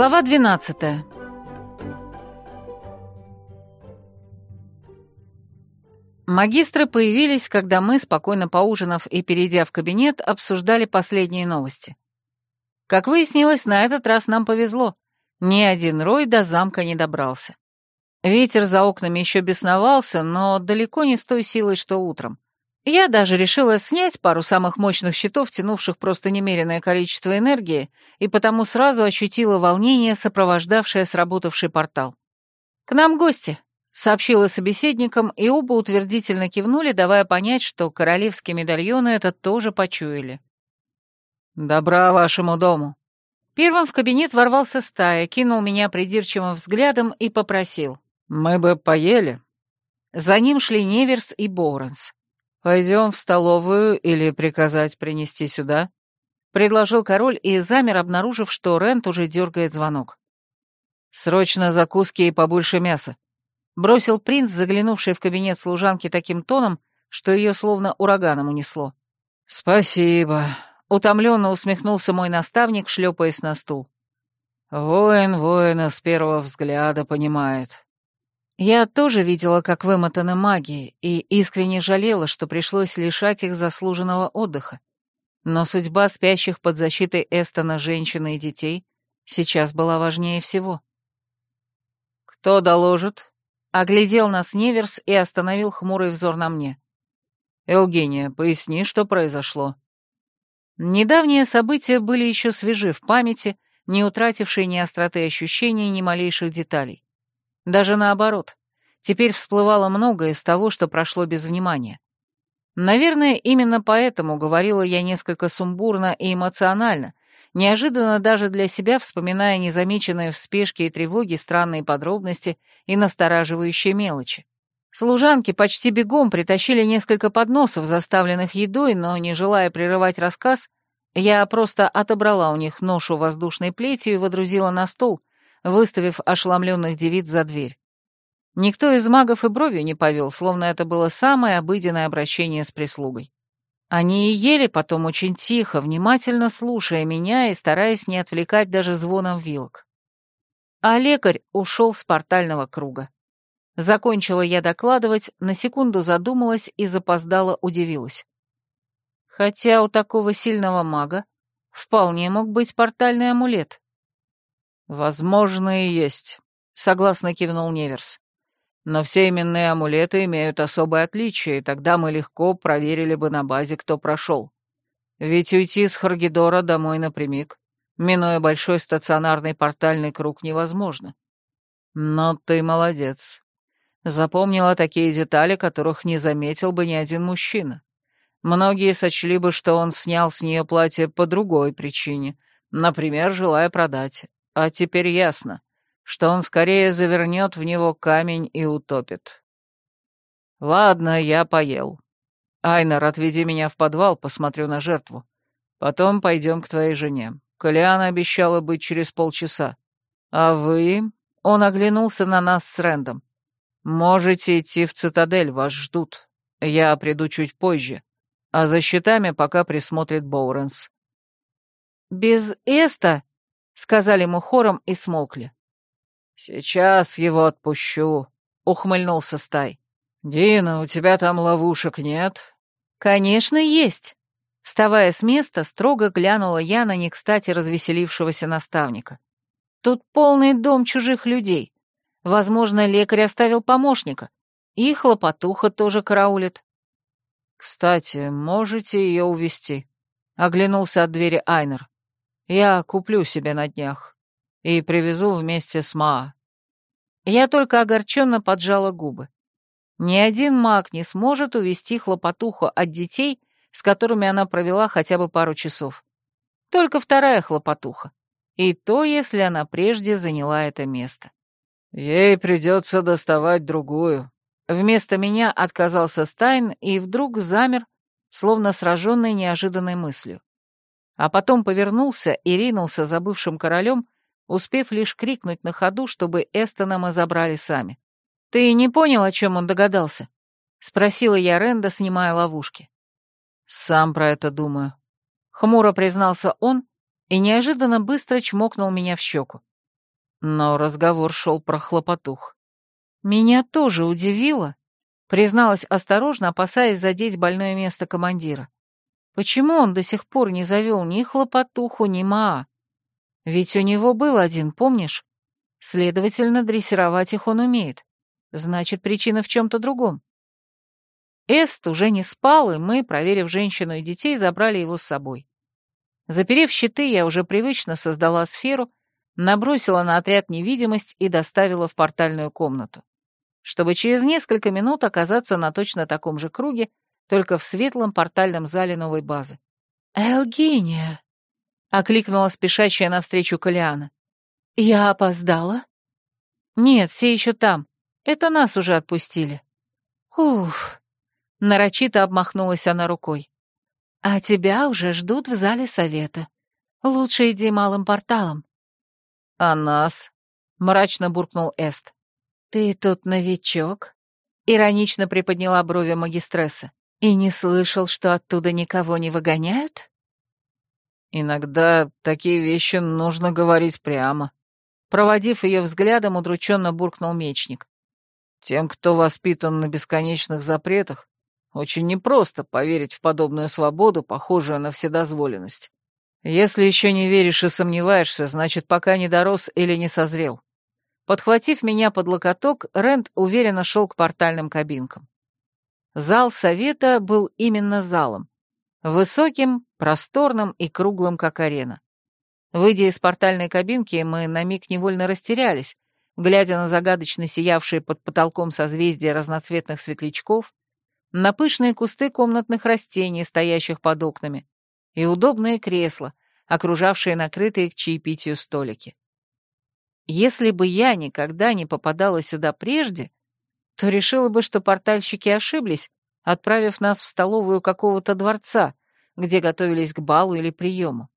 Глава 12. Магистры появились, когда мы, спокойно поужинав и перейдя в кабинет, обсуждали последние новости. Как выяснилось, на этот раз нам повезло. Ни один Рой до замка не добрался. Ветер за окнами еще бесновался, но далеко не с той силой, что утром. Я даже решила снять пару самых мощных щитов, тянувших просто немереное количество энергии, и потому сразу ощутила волнение, сопровождавшее сработавший портал. «К нам гости», — сообщила собеседникам, и оба утвердительно кивнули, давая понять, что королевские медальоны это тоже почуяли. «Добра вашему дому». Первым в кабинет ворвался стая, кинул меня придирчивым взглядом и попросил. «Мы бы поели». За ним шли Неверс и Боуренс. «Пойдем в столовую или приказать принести сюда?» — предложил король и замер, обнаружив, что Рент уже дергает звонок. «Срочно закуски и побольше мяса», — бросил принц, заглянувший в кабинет служанки таким тоном, что ее словно ураганом унесло. «Спасибо», — утомленно усмехнулся мой наставник, шлепаясь на стул. «Воин воина с первого взгляда понимает». Я тоже видела, как вымотаны маги, и искренне жалела, что пришлось лишать их заслуженного отдыха. Но судьба спящих под защитой Эстона женщины и детей сейчас была важнее всего. «Кто доложит?» — оглядел нас Неверс и остановил хмурый взор на мне. Элгения, поясни, что произошло». Недавние события были еще свежи в памяти, не утратившие ни остроты ощущений, ни малейших деталей. Даже наоборот. Теперь всплывало многое из того, что прошло без внимания. Наверное, именно поэтому говорила я несколько сумбурно и эмоционально, неожиданно даже для себя вспоминая незамеченные в спешке и тревоге странные подробности и настораживающие мелочи. Служанки почти бегом притащили несколько подносов, заставленных едой, но, не желая прерывать рассказ, я просто отобрала у них ношу воздушной плетью и водрузила на стол, выставив ошеломленных девиц за дверь. Никто из магов и бровью не повел, словно это было самое обыденное обращение с прислугой. Они ели потом очень тихо, внимательно слушая меня и стараясь не отвлекать даже звоном вилок. А лекарь ушел с портального круга. Закончила я докладывать, на секунду задумалась и запоздала удивилась. Хотя у такого сильного мага вполне мог быть портальный амулет. «Возможно, и есть», — согласно кивнул Неверс. «Но все именные амулеты имеют особое отличие, и тогда мы легко проверили бы на базе, кто прошел. Ведь уйти с Харгидора домой напрямик, минуя большой стационарный портальный круг, невозможно. Но ты молодец. Запомнила такие детали, которых не заметил бы ни один мужчина. Многие сочли бы, что он снял с нее платье по другой причине, например, желая продать, а теперь ясно, что он скорее завернет в него камень и утопит. Ладно, я поел. Айнар, отведи меня в подвал, посмотрю на жертву. Потом пойдем к твоей жене. Калиана обещала быть через полчаса. А вы... Он оглянулся на нас с Рэндом. «Можете идти в цитадель, вас ждут. Я приду чуть позже, а за щитами пока присмотрит Боуренс». «Без Эста?» Сказали ему хором и смолкли. «Сейчас его отпущу», — ухмыльнулся Стай. «Дина, у тебя там ловушек нет?» «Конечно, есть». Вставая с места, строго глянула я на не кстати развеселившегося наставника. «Тут полный дом чужих людей. Возможно, лекарь оставил помощника. И хлопотуха тоже караулит». «Кстати, можете ее увести оглянулся от двери Айнер. Я куплю себе на днях и привезу вместе с Маа». Я только огорченно поджала губы. Ни один маг не сможет увести хлопотуху от детей, с которыми она провела хотя бы пару часов. Только вторая хлопотуха. И то, если она прежде заняла это место. «Ей придется доставать другую». Вместо меня отказался Стайн и вдруг замер, словно сраженный неожиданной мыслью а потом повернулся и ринулся за бывшим королем, успев лишь крикнуть на ходу, чтобы Эстона мы забрали сами. «Ты не понял, о чем он догадался?» — спросила я Ренда, снимая ловушки. «Сам про это думаю», — хмуро признался он и неожиданно быстро чмокнул меня в щеку. Но разговор шел про хлопотух. «Меня тоже удивило», — призналась осторожно, опасаясь задеть больное место командира. Почему он до сих пор не завел ни хлопотуху, ни маа? Ведь у него был один, помнишь? Следовательно, дрессировать их он умеет. Значит, причина в чем-то другом. Эст уже не спал, и мы, проверив женщину и детей, забрали его с собой. Заперев щиты, я уже привычно создала сферу, набросила на отряд невидимость и доставила в портальную комнату, чтобы через несколько минут оказаться на точно таком же круге, только в светлом портальном зале новой базы. «Элгиния!» — окликнула спешащая навстречу Калиана. «Я опоздала?» «Нет, все еще там. Это нас уже отпустили». «Уф!» — нарочито обмахнулась она рукой. «А тебя уже ждут в зале совета. Лучше иди малым порталом». «А нас?» — мрачно буркнул Эст. «Ты тут новичок?» — иронично приподняла брови магистресса. И не слышал, что оттуда никого не выгоняют? Иногда такие вещи нужно говорить прямо. Проводив ее взглядом, удрученно буркнул мечник. Тем, кто воспитан на бесконечных запретах, очень непросто поверить в подобную свободу, похожую на вседозволенность. Если еще не веришь и сомневаешься, значит, пока не дорос или не созрел. Подхватив меня под локоток, Рент уверенно шел к портальным кабинкам. Зал совета был именно залом. Высоким, просторным и круглым, как арена. Выйдя из портальной кабинки, мы на миг невольно растерялись, глядя на загадочно сиявшие под потолком созвездия разноцветных светлячков, на пышные кусты комнатных растений, стоящих под окнами, и удобные кресла, окружавшие накрытые к чаепитию столики. Если бы я никогда не попадала сюда прежде, то решила бы, что портальщики ошиблись, отправив нас в столовую какого-то дворца, где готовились к балу или приему.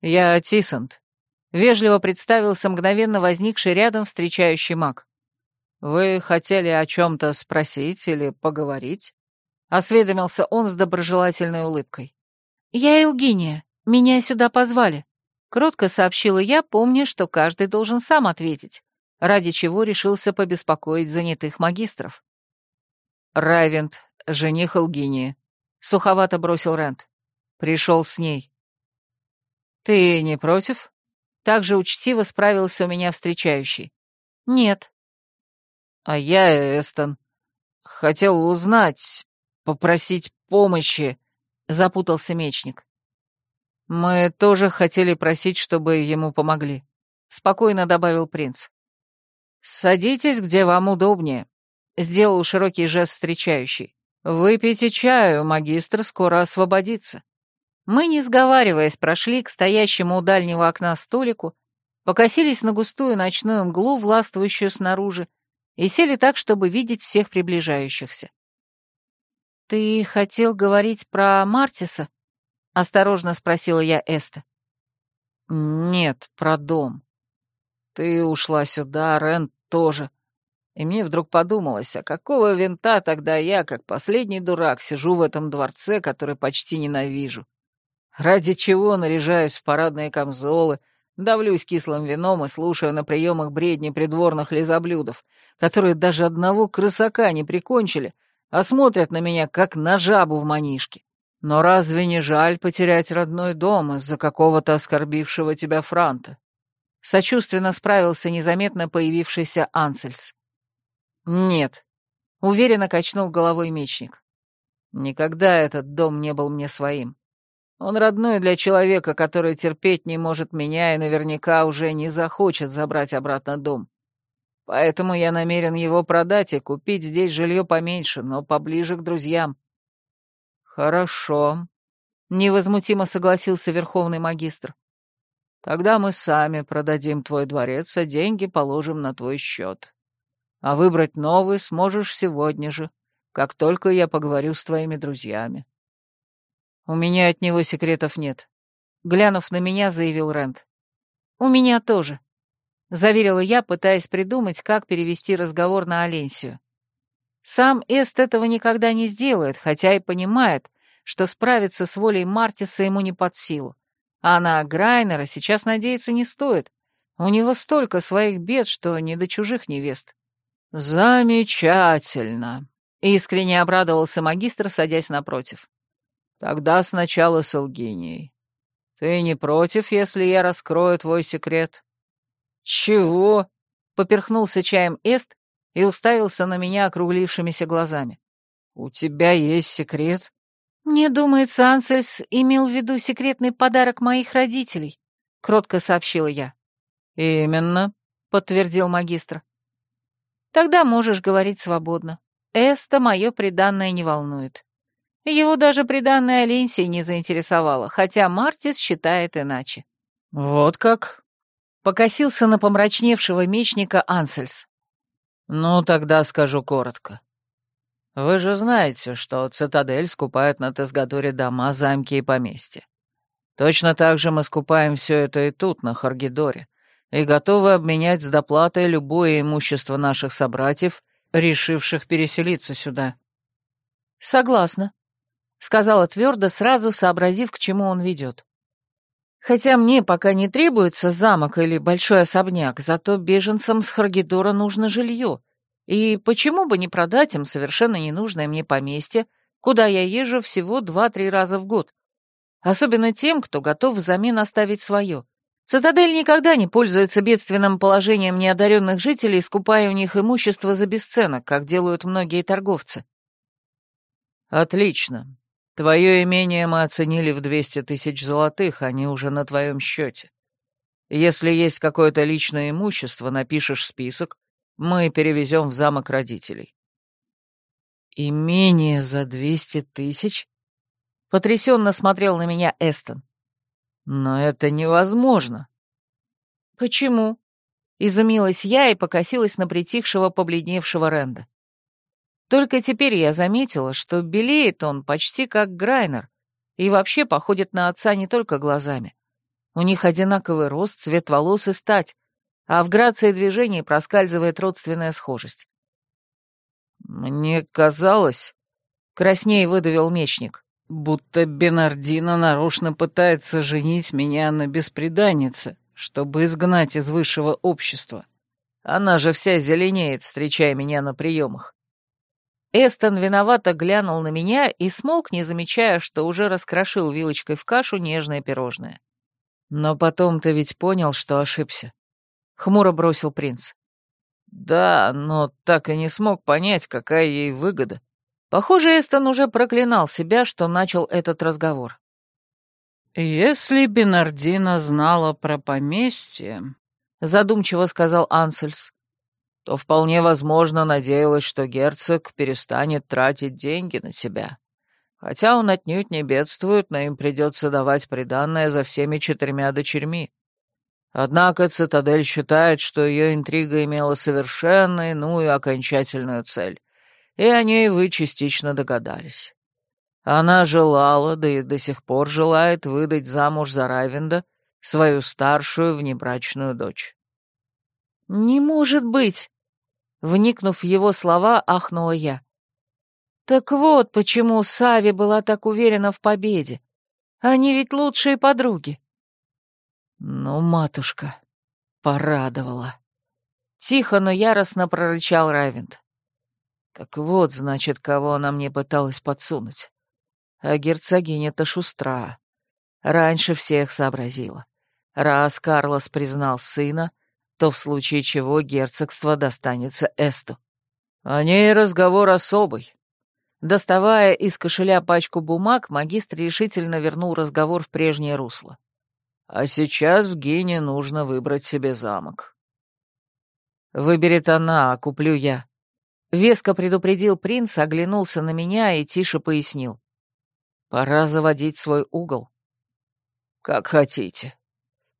«Я Тисант», — вежливо представился мгновенно возникший рядом встречающий маг. «Вы хотели о чем-то спросить или поговорить?» — осведомился он с доброжелательной улыбкой. «Я Элгиния. Меня сюда позвали», — кротко сообщила я, помня, что каждый должен сам ответить ради чего решился побеспокоить занятых магистров. «Райвент, жених Элгинии», — суховато бросил Рент. «Пришел с ней». «Ты не против?» Так же учтиво справился у меня встречающий. «Нет». «А я, Эстон, хотел узнать, попросить помощи», — запутался мечник. «Мы тоже хотели просить, чтобы ему помогли», — спокойно добавил принц. «Садитесь, где вам удобнее», — сделал широкий жест встречающий. «Выпейте чаю, магистр скоро освободится». Мы, не сговариваясь, прошли к стоящему у дальнего окна столику, покосились на густую ночную мглу, властвующую снаружи, и сели так, чтобы видеть всех приближающихся. «Ты хотел говорить про Мартиса?» — осторожно спросила я Эста. «Нет, про дом», ты ушла сюда, Рен тоже. И мне вдруг подумалось, а какого винта тогда я, как последний дурак, сижу в этом дворце, который почти ненавижу? Ради чего наряжаюсь в парадные камзолы, давлюсь кислым вином и слушаю на приемах бредни придворных лизоблюдов, которые даже одного крысака не прикончили, а смотрят на меня, как на жабу в манишке. Но разве не жаль потерять родной дом из-за какого-то оскорбившего тебя франта? Сочувственно справился незаметно появившийся Ансельс. «Нет», — уверенно качнул головой мечник. «Никогда этот дом не был мне своим. Он родной для человека, который терпеть не может меня и наверняка уже не захочет забрать обратно дом. Поэтому я намерен его продать и купить здесь жилье поменьше, но поближе к друзьям». «Хорошо», — невозмутимо согласился верховный магистр. Тогда мы сами продадим твой дворец, а деньги положим на твой счет. А выбрать новый сможешь сегодня же, как только я поговорю с твоими друзьями. У меня от него секретов нет. Глянув на меня, заявил Рент. У меня тоже. Заверила я, пытаясь придумать, как перевести разговор на Аленсию. Сам Эст этого никогда не сделает, хотя и понимает, что справиться с волей Мартиса ему не под силу. А на Грайнера сейчас надеяться не стоит. У него столько своих бед, что не до чужих невест. «Замечательно!» — искренне обрадовался магистр, садясь напротив. «Тогда сначала с Алгинией. Ты не против, если я раскрою твой секрет?» «Чего?» — поперхнулся чаем Эст и уставился на меня округлившимися глазами. «У тебя есть секрет?» «Мне думается, Ансельс имел в виду секретный подарок моих родителей», — кротко сообщила я. «Именно», — подтвердил магистр. «Тогда можешь говорить свободно. Эста мое приданное не волнует. Его даже приданное Ленсии не заинтересовало, хотя Мартис считает иначе». «Вот как?» — покосился на помрачневшего мечника Ансельс. «Ну, тогда скажу коротко. Вы же знаете, что цитадель скупает на Тесгадоре дома, замки и поместья. Точно так же мы скупаем все это и тут, на Харгидоре, и готовы обменять с доплатой любое имущество наших собратьев, решивших переселиться сюда. Согласна, — сказала твердо, сразу сообразив, к чему он ведет. Хотя мне пока не требуется замок или большой особняк, зато беженцам с Харгидора нужно жилье — и почему бы не продать им совершенно ненужное мне поместье, куда я езжу всего два-три раза в год? Особенно тем, кто готов взамен оставить свое. Цитадель никогда не пользуется бедственным положением неодаренных жителей, скупая у них имущество за бесценок, как делают многие торговцы. «Отлично. Твое имение мы оценили в 200 тысяч золотых, они уже на твоем счете. Если есть какое-то личное имущество, напишешь список, мы перевезем в замок родителей». «И менее за двести тысяч?» — потрясенно смотрел на меня Эстон. «Но это невозможно». «Почему?» — изумилась я и покосилась на притихшего, побледневшего Ренда. Только теперь я заметила, что белеет он почти как Грайнер и вообще походит на отца не только глазами. У них одинаковый рост, цвет волос и стать, а в грации движений проскальзывает родственная схожесть. «Мне казалось...» — краснее выдавил мечник. «Будто Бенардина нарочно пытается женить меня на беспреданнице, чтобы изгнать из высшего общества. Она же вся зеленеет, встречая меня на приемах». Эстон виновато глянул на меня и смолк, не замечая, что уже раскрошил вилочкой в кашу нежное пирожное. «Но потом ты ведь понял, что ошибся», — хмуро бросил принц. «Да, но так и не смог понять, какая ей выгода». Похоже, Эстон уже проклинал себя, что начал этот разговор. «Если Бенардина знала про поместье», — задумчиво сказал Ансельс, «то вполне возможно надеялась, что герцог перестанет тратить деньги на тебя. Хотя он отнюдь не бедствует, но им придется давать приданное за всеми четырьмя дочерьми». Однако «Цитадель» считает, что ее интрига имела совершенно иную ну окончательную цель, и о ней вы частично догадались. Она желала, да и до сих пор желает выдать замуж за Райвенда свою старшую внебрачную дочь. «Не может быть!» — вникнув в его слова, ахнула я. «Так вот, почему Сави была так уверена в победе. Они ведь лучшие подруги». Ну, матушка, порадовала. Тихо, но яростно прорычал Равент. Так вот, значит, кого она мне пыталась подсунуть. А герцогиня-то шустра. Раньше всех сообразила. Раз Карлос признал сына, то в случае чего герцогство достанется Эсту. О ней разговор особый. Доставая из кошеля пачку бумаг, магистр решительно вернул разговор в прежнее русло. А сейчас Гине нужно выбрать себе замок. «Выберет она, а куплю я». Веско предупредил принц, оглянулся на меня и тише пояснил. «Пора заводить свой угол». «Как хотите».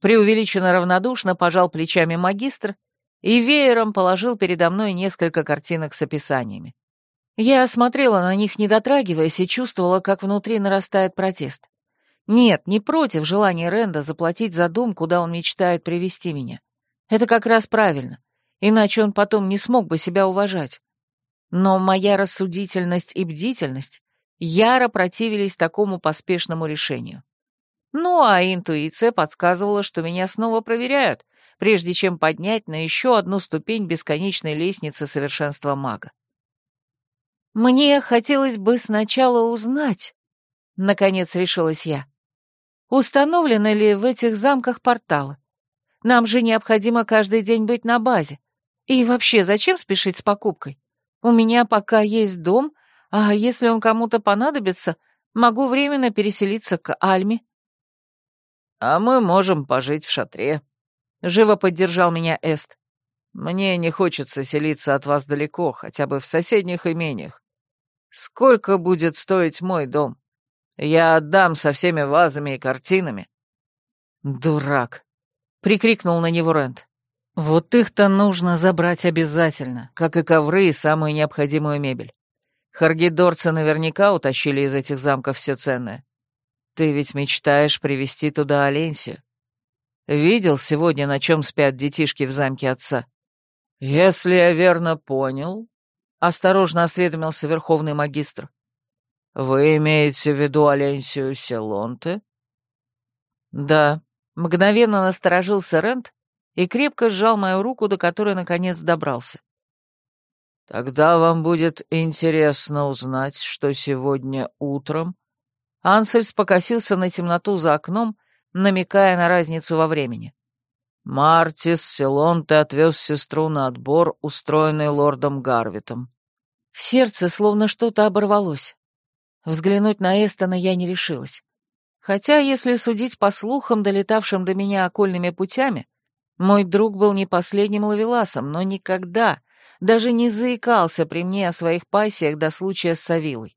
Преувеличенно равнодушно пожал плечами магистр и веером положил передо мной несколько картинок с описаниями. Я смотрела на них, не дотрагиваясь, и чувствовала, как внутри нарастает протест. Нет, не против желания Ренда заплатить за дом, куда он мечтает привести меня. Это как раз правильно, иначе он потом не смог бы себя уважать. Но моя рассудительность и бдительность яро противились такому поспешному решению. Ну а интуиция подсказывала, что меня снова проверяют, прежде чем поднять на еще одну ступень бесконечной лестницы совершенства мага. Мне хотелось бы сначала узнать, наконец решилась я. Установлены ли в этих замках порталы? Нам же необходимо каждый день быть на базе. И вообще, зачем спешить с покупкой? У меня пока есть дом, а если он кому-то понадобится, могу временно переселиться к Альме. А мы можем пожить в шатре. Живо поддержал меня Эст. Мне не хочется селиться от вас далеко, хотя бы в соседних имениях. Сколько будет стоить мой дом? Я отдам со всеми вазами и картинами». «Дурак!» — прикрикнул на него Рент. «Вот их-то нужно забрать обязательно, как и ковры и самую необходимую мебель. Харгидорцы наверняка утащили из этих замков все ценное. Ты ведь мечтаешь привезти туда Оленсию. Видел сегодня, на чем спят детишки в замке отца?» «Если я верно понял», — осторожно осведомился верховный магистр, вы имеете в виду Оленсию Селонте? Да, мгновенно насторожился Рент и крепко сжал мою руку, до которой наконец добрался. «Тогда вам будет интересно узнать, что сегодня утром...» Ансельс покосился на темноту за окном, намекая на разницу во времени. Мартис Селонте отвез сестру на отбор, устроенный лордом Гарвитом. В сердце словно что-то оборвалось. Взглянуть на Эстона я не решилась. Хотя, если судить по слухам, долетавшим до меня окольными путями, мой друг был не последним ловеласом, но никогда, даже не заикался при мне о своих пассиях до случая с Савилой.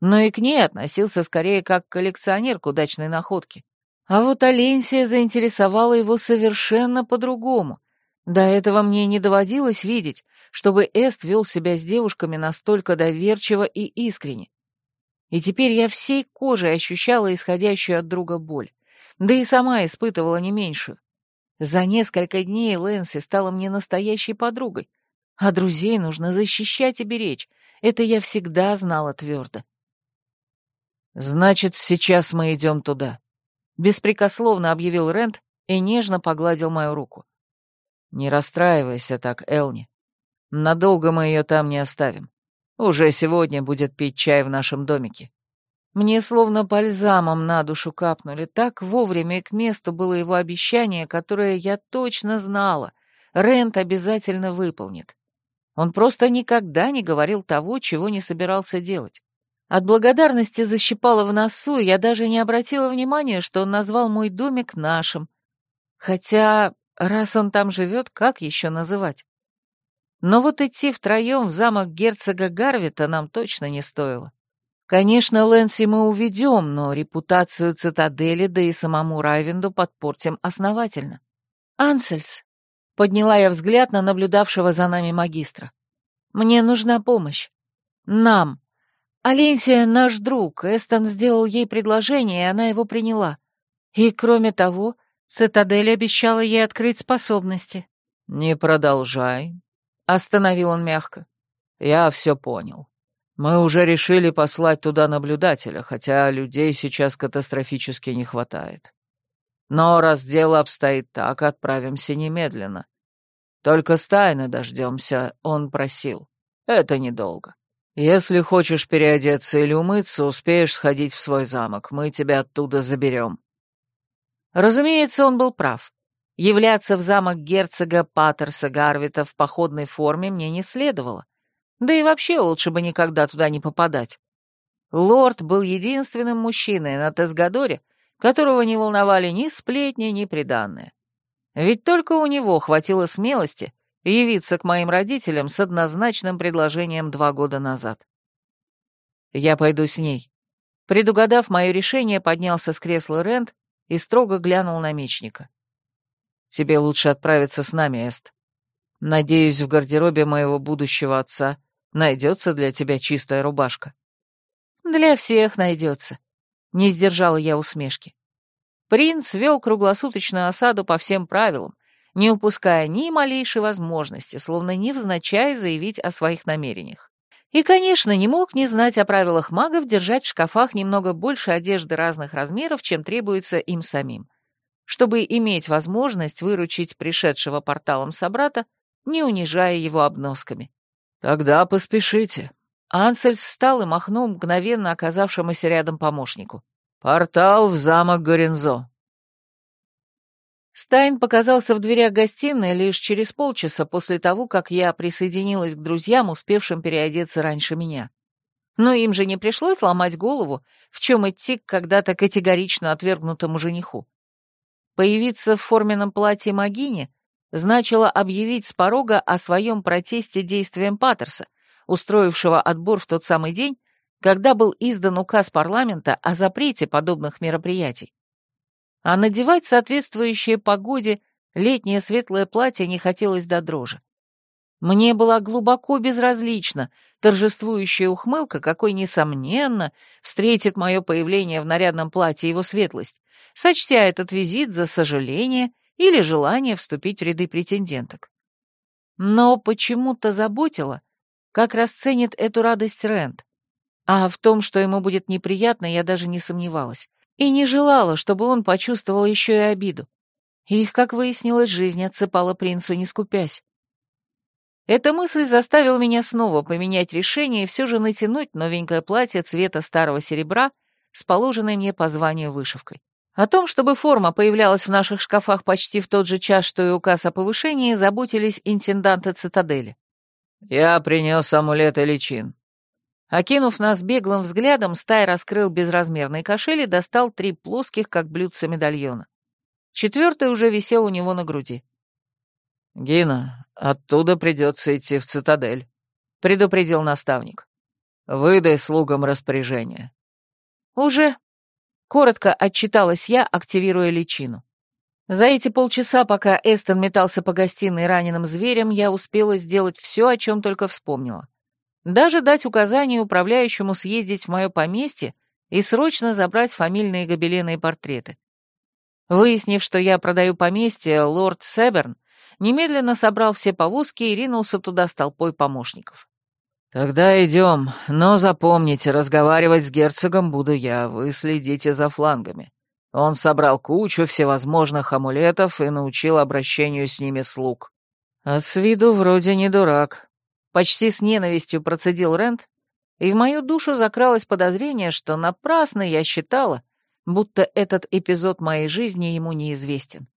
Но и к ней относился скорее как коллекционер к удачной находке. А вот Оленсия заинтересовала его совершенно по-другому. До этого мне не доводилось видеть, чтобы Эст вел себя с девушками настолько доверчиво и искренне. И теперь я всей кожей ощущала исходящую от друга боль. Да и сама испытывала не меньшую. За несколько дней Лэнси стала мне настоящей подругой. А друзей нужно защищать и беречь. Это я всегда знала твердо. «Значит, сейчас мы идем туда», — беспрекословно объявил Рент и нежно погладил мою руку. «Не расстраивайся так, Элни. Надолго мы ее там не оставим. Уже сегодня будет пить чай в нашем домике. Мне словно бальзамом на душу капнули. Так вовремя и к месту было его обещание, которое я точно знала. Рент обязательно выполнит. Он просто никогда не говорил того, чего не собирался делать. От благодарности защипала в носу, я даже не обратила внимания, что он назвал мой домик нашим. Хотя, раз он там живет, как еще называть? Но вот идти втроем в замок герцога Гарвита нам точно не стоило. Конечно, Лэнси мы уведем, но репутацию цитадели, да и самому Райвенду подпортим основательно. «Ансельс», — подняла я взгляд на наблюдавшего за нами магистра, — «мне нужна помощь. Нам. Аленсия — наш друг, Эстон сделал ей предложение, и она его приняла. И, кроме того, цитадель обещала ей открыть способности». «Не продолжай, Остановил он мягко. «Я все понял. Мы уже решили послать туда наблюдателя, хотя людей сейчас катастрофически не хватает. Но раз дело обстоит так, отправимся немедленно. Только Стайна дождемся, он просил. Это недолго. Если хочешь переодеться или умыться, успеешь сходить в свой замок, мы тебя оттуда заберем». Разумеется, он был прав. Являться в замок герцога Паттерса Гарвита в походной форме мне не следовало. Да и вообще лучше бы никогда туда не попадать. Лорд был единственным мужчиной на Тесгадоре, которого не волновали ни сплетни, ни приданные. Ведь только у него хватило смелости явиться к моим родителям с однозначным предложением два года назад. «Я пойду с ней». Предугадав мое решение, поднялся с кресла Рент и строго глянул на мечника. Тебе лучше отправиться с нами, Эст. Надеюсь, в гардеробе моего будущего отца найдется для тебя чистая рубашка». «Для всех найдется», — не сдержала я усмешки. Принц вел круглосуточную осаду по всем правилам, не упуская ни малейшей возможности, словно невзначай заявить о своих намерениях. И, конечно, не мог не знать о правилах магов держать в шкафах немного больше одежды разных размеров, чем требуется им самим чтобы иметь возможность выручить пришедшего порталом собрата, не унижая его обносками. «Тогда поспешите». Ансельд встал и махнул мгновенно оказавшемуся рядом помощнику. «Портал в замок Горензо». Стайн показался в дверях гостиной лишь через полчаса после того, как я присоединилась к друзьям, успевшим переодеться раньше меня. Но им же не пришлось ломать голову, в чем идти к когда-то категорично отвергнутому жениху. Появиться в форменном платье Магини значило объявить с порога о своем протесте действиям Паттерса, устроившего отбор в тот самый день, когда был издан указ парламента о запрете подобных мероприятий. А надевать соответствующее погоде летнее светлое платье не хотелось до дрожи. Мне была глубоко безразлична торжествующая ухмылка, какой, несомненно, встретит мое появление в нарядном платье его светлость, сочтя этот визит за сожаление или желание вступить в ряды претенденток. Но почему-то заботило, как расценит эту радость Рент. А в том, что ему будет неприятно, я даже не сомневалась. И не желала, чтобы он почувствовал еще и обиду. Их, как выяснилось, жизнь отсыпала принцу, не скупясь. Эта мысль заставила меня снова поменять решение и все же натянуть новенькое платье цвета старого серебра с положенной мне по званию вышивкой. О том, чтобы форма появлялась в наших шкафах почти в тот же час, что и указ о повышении, заботились интенданты цитадели. «Я принёс амулет и личин». Окинув нас беглым взглядом, Стай раскрыл безразмерный кошель и достал три плоских, как блюдца медальона. Четвёртый уже висел у него на груди. «Гина, оттуда придётся идти в цитадель», — предупредил наставник. «Выдай слугам распоряжение». «Уже», Коротко отчиталась я, активируя личину. За эти полчаса, пока Эстон метался по гостиной раненым зверем, я успела сделать все, о чем только вспомнила. Даже дать указание управляющему съездить в мое поместье и срочно забрать фамильные гобелены и портреты. Выяснив, что я продаю поместье, лорд Себерн немедленно собрал все повозки и ринулся туда с толпой помощников. «Тогда идем, но запомните, разговаривать с герцогом буду я, вы следите за флангами». Он собрал кучу всевозможных амулетов и научил обращению с ними слуг. А с виду вроде не дурак. Почти с ненавистью процедил Рент, и в мою душу закралось подозрение, что напрасно я считала, будто этот эпизод моей жизни ему неизвестен.